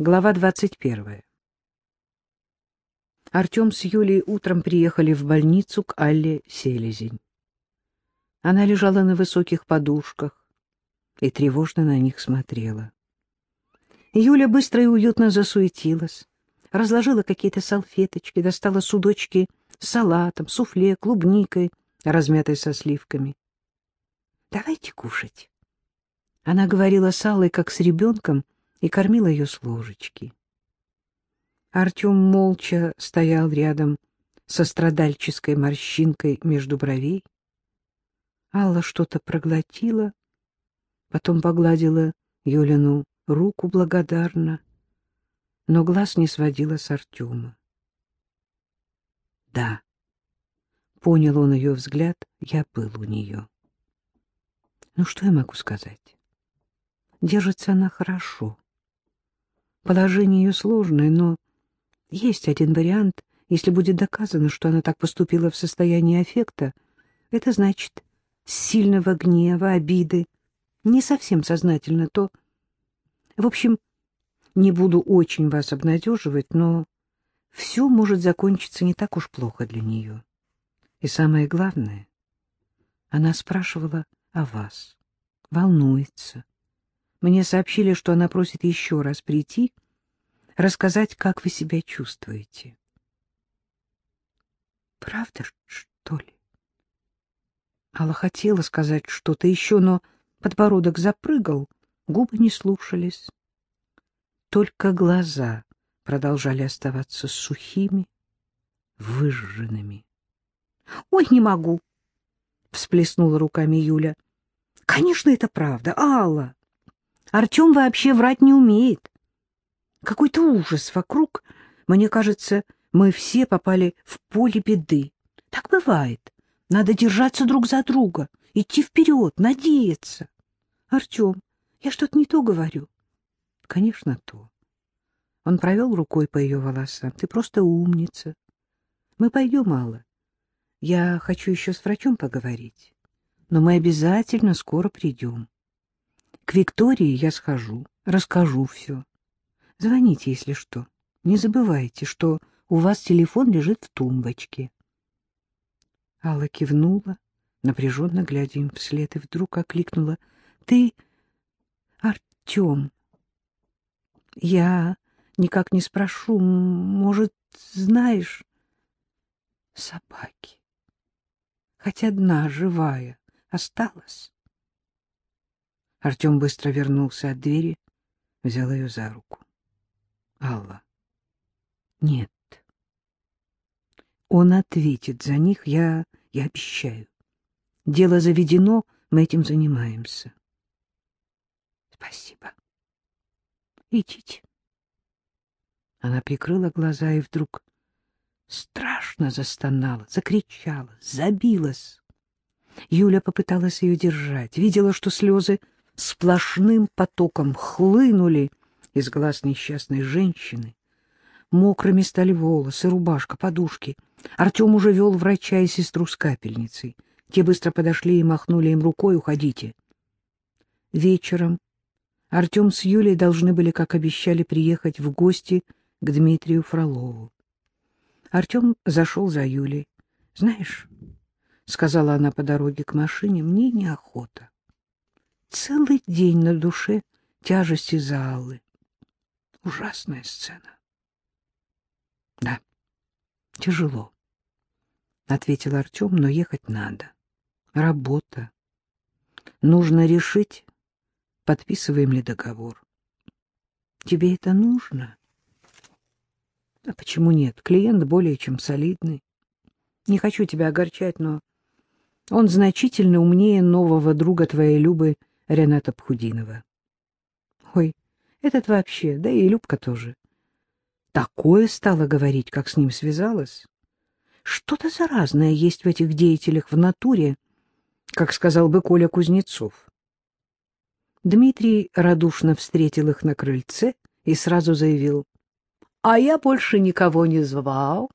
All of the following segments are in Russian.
Глава двадцать первая. Артем с Юлей утром приехали в больницу к Алле Селезень. Она лежала на высоких подушках и тревожно на них смотрела. Юля быстро и уютно засуетилась, разложила какие-то салфеточки, достала судочки с салатом, суфле, клубникой, размятой со сливками. «Давайте кушать». Она говорила с Аллой, как с ребенком, — и кормила ее с ложечки. Артем молча стоял рядом со страдальческой морщинкой между бровей. Алла что-то проглотила, потом погладила Юлину руку благодарно, но глаз не сводила с Артема. Да, понял он ее взгляд, я был у нее. Ну, что я могу сказать? Держится она хорошо. Положение ее сложное, но есть один вариант. Если будет доказано, что она так поступила в состоянии аффекта, это значит сильного гнева, обиды, не совсем сознательно, то... В общем, не буду очень вас обнадеживать, но все может закончиться не так уж плохо для нее. И самое главное, она спрашивала о вас, волнуется. Мне сообщили, что она просит еще раз прийти, рассказать, как вы себя чувствуете. Правда, что ли? Алла хотела сказать что-то еще, но подбородок запрыгал, губы не слушались. Только глаза продолжали оставаться сухими, выжженными. — Ой, не могу! — всплеснула руками Юля. — Конечно, это правда, Алла. Артем вообще врать не умеет. Какой-то ужас вокруг. Мне кажется, мы все попали в поле беды. Так бывает. Надо держаться друг за друга, идти вперед, надеяться. Артем, я что-то не то говорю. Конечно, то. Он провел рукой по ее волосам. Ты просто умница. Мы пойдем, Алла. Я хочу еще с врачом поговорить. Но мы обязательно скоро придем. К Виктории я схожу, расскажу все. Звоните, если что. Не забывайте, что у вас телефон лежит в тумбочке. Алла кивнула, напряженно глядя им вслед, и вдруг окликнула. — Ты Артем. Я никак не спрошу, может, знаешь... Собаки. Хоть одна живая осталась. Артем быстро вернулся от двери, взял ее за руку. Алла. Нет. Он ответит за них, я, я обещаю. Дело заведено, мы этим занимаемся. Спасибо. Идите. Она прикрыла глаза и вдруг страшно застонала, закричала, забилась. Юля попыталась ее держать, видела, что слезы сплошным потоком хлынули из глаз несчастной женщины. Мокрыми стали волосы, рубашка, подушки. Артем уже вел врача и сестру с капельницей. Те быстро подошли и махнули им рукой «Уходите». Вечером Артем с Юлей должны были, как обещали, приехать в гости к Дмитрию Фролову. Артем зашел за Юлей. «Знаешь, — сказала она по дороге к машине, — мне неохота. Целый день на душе тяжести за Аллы. Ужасная сцена. — Да, тяжело, — ответил Артем, — но ехать надо. Работа. Нужно решить, подписываем ли договор. Тебе это нужно? А почему нет? Клиент более чем солидный. Не хочу тебя огорчать, но он значительно умнее нового друга твоей Любы Рената Пхудинова. Ой, этот вообще, да и Любка тоже. Такое стало говорить, как с ним связалась. Что-то заразное есть в этих деятелях в натуре, как сказал бы Коля Кузнецов. Дмитрий радушно встретил их на крыльце и сразу заявил. — А я больше никого не звал.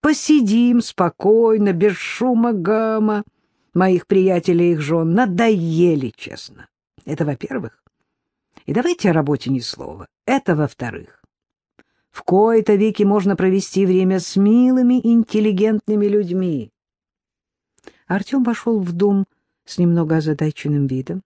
Посидим спокойно, без шума гамма. Моих приятелей и их жен надоели, честно. Это во-первых. И давайте о работе ни слова. Это во-вторых. В кои-то веки можно провести время с милыми, интеллигентными людьми. Артем вошел в дом с немного озадаченным видом.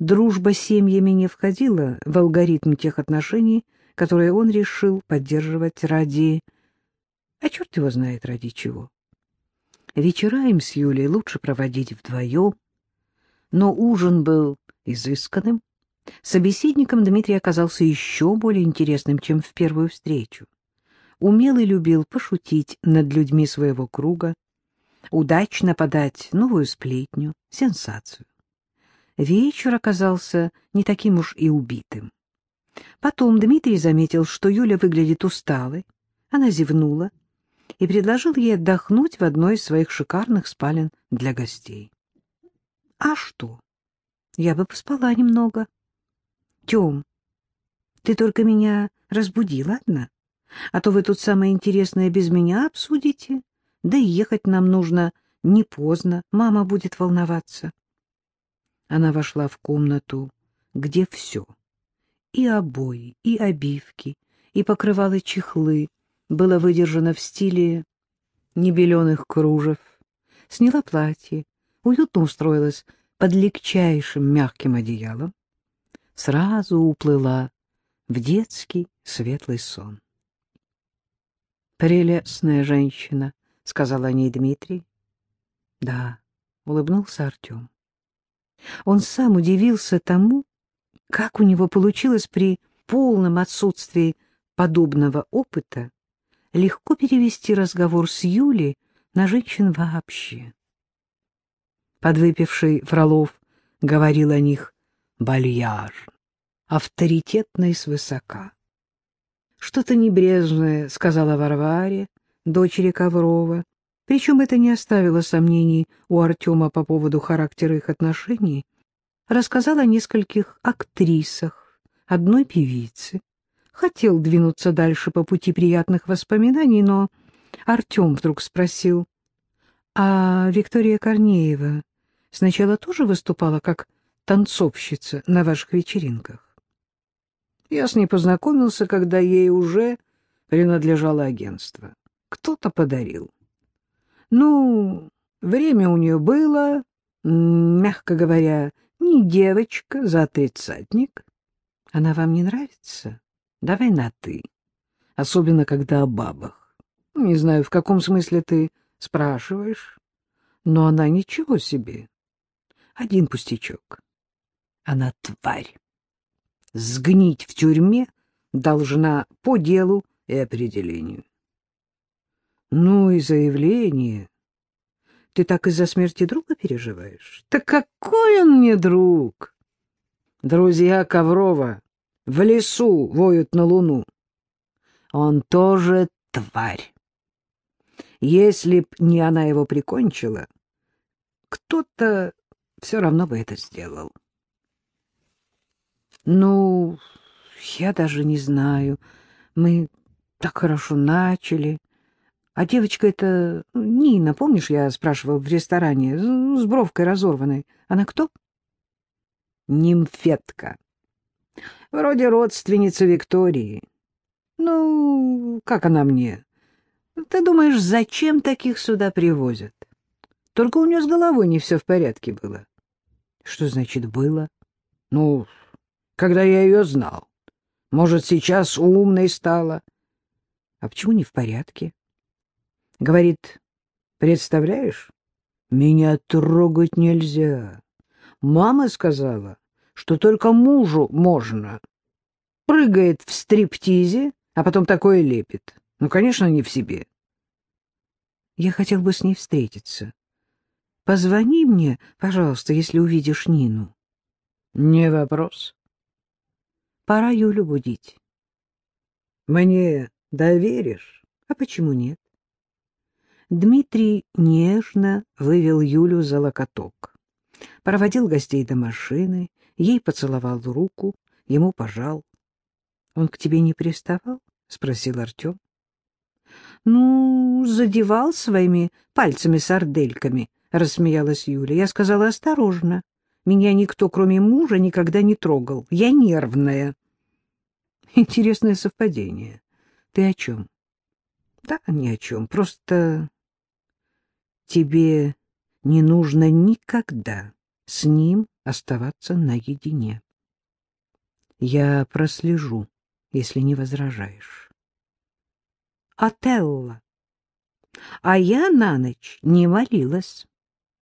Дружба с семьями не входила в алгоритм тех отношений, которые он решил поддерживать ради... А черт его знает ради чего. Вечера им с Юлей лучше проводить вдвоем, но ужин был изысканным. Собеседником Дмитрий оказался еще более интересным, чем в первую встречу. Умел и любил пошутить над людьми своего круга, удачно подать новую сплетню, сенсацию. Вечер оказался не таким уж и убитым. Потом Дмитрий заметил, что Юля выглядит усталой. Она зевнула и предложил ей отдохнуть в одной из своих шикарных спален для гостей. — А что? Я бы поспала немного. — Тем, ты только меня разбуди, ладно? А то вы тут самое интересное без меня обсудите. Да и ехать нам нужно не поздно, мама будет волноваться. Она вошла в комнату, где все — и обои, и обивки, и покрывалы чехлы — было выдержано в стиле небеленых кружев. Сняла платье, уютно устроилась под легчайшим мягким одеялом. Сразу уплыла в детский светлый сон. «Прелестная женщина», — сказал о ней Дмитрий. «Да», — улыбнулся Артем. Он сам удивился тому, как у него получилось при полном отсутствии подобного опыта легко перевести разговор с Юлей на женщин вообще. Подвыпивший Фролов говорил о них «бальяж», авторитетно и свысока. Что-то небрежное сказала Варваре, дочери Коврова, причем это не оставило сомнений у Артема по поводу характера их отношений, рассказал о нескольких актрисах, одной певице. Хотел двинуться дальше по пути приятных воспоминаний, но Артем вдруг спросил, «А Виктория Корнеева сначала тоже выступала как танцовщица на ваших вечеринках?» Я с ней познакомился, когда ей уже принадлежало агентство. Кто-то подарил. Ну, время у нее было, мягко говоря, не девочка за тридцатник. Она вам не нравится? Давай на «ты». Особенно, когда о бабах. Не знаю, в каком смысле ты спрашиваешь, но она ничего себе. Один пустячок. Она тварь сгнить в тюрьме должна по делу и определению. Ну и заявление. Ты так из-за смерти друга переживаешь? Да какой он мне друг! Друзья Коврова в лесу воют на луну. Он тоже тварь. Если б не она его прикончила, кто-то все равно бы это сделал. Ну, я даже не знаю. Мы так хорошо начали. А девочка эта Нина, помнишь, я спрашивал в ресторане, с бровкой разорванной. Она кто? Нимфетка. Вроде родственница Виктории. Ну, как она мне? Ты думаешь, зачем таких сюда привозят? Только у нее с головой не все в порядке было. Что значит «было»? Ну, когда я ее знал. Может, сейчас умной стала. А почему не в порядке? Говорит, представляешь, меня трогать нельзя. Мама сказала, что только мужу можно. Прыгает в стриптизе, а потом такое лепит. Ну, конечно, не в себе. Я хотел бы с ней встретиться. Позвони мне, пожалуйста, если увидишь Нину. Не вопрос. Пора Юлю будить. Мне доверишь? А почему нет? Дмитрий нежно вывел Юлю за локоток. Проводил гостей до машины, ей поцеловал руку, ему пожал. — Он к тебе не приставал? — спросил Артем. — Ну, задевал своими пальцами-сардельками, — рассмеялась Юля. Я сказала осторожно, Меня никто, кроме мужа, никогда не трогал. Я нервная. Интересное совпадение. Ты о чем? Да, ни о чем. Просто тебе не нужно никогда с ним оставаться наедине. Я прослежу, если не возражаешь. Отелло. А я на ночь не молилась.